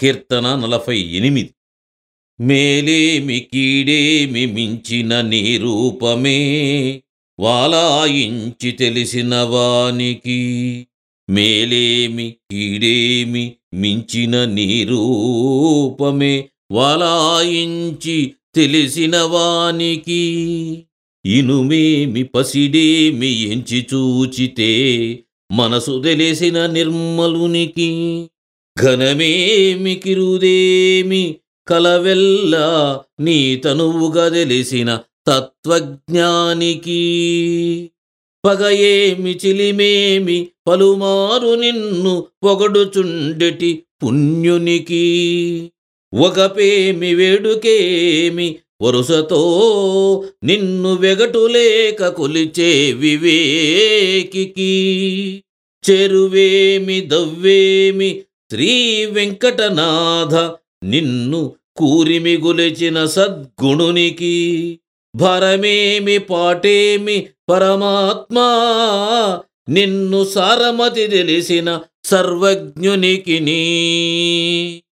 కీర్తన నలభై ఎనిమిది. మేలేమి కీడేమి మించిన నీ రూపమే వాలాయించి తెలిసిన వానికి. మేలేమి కీడేమి మించిన నీ రూపమే వాలాయించి తెలిసిన వానికి. ఇనుమేమి పసిడేమి ఎంచి చూచితే మనసు తెలిసిన నిర్మలునికి. ఘనమేమి కిరుదేమి కలవెల్లా నీ తనువుగా తెలిసిన తత్వజ్ఞానికి? పగయేమి చిలిమేమి పలుమారు నిన్ను పొగడుచుండెటి పుణ్యునికి? ఒకపేమి వేడుకేమి వరుసతో నిన్ను వెగటులేక కొలిచే వివేకికి? చెరువేమి దవ్వేమి శ్రీ వెంకటనాథ నిన్ను కూరిమి గొలిచిన సద్గుణునికి. భరమేమి పాటేమి పరమాత్మా? నిన్ను సారమతి తెలిసిన సర్వజ్ఞునికి నీ.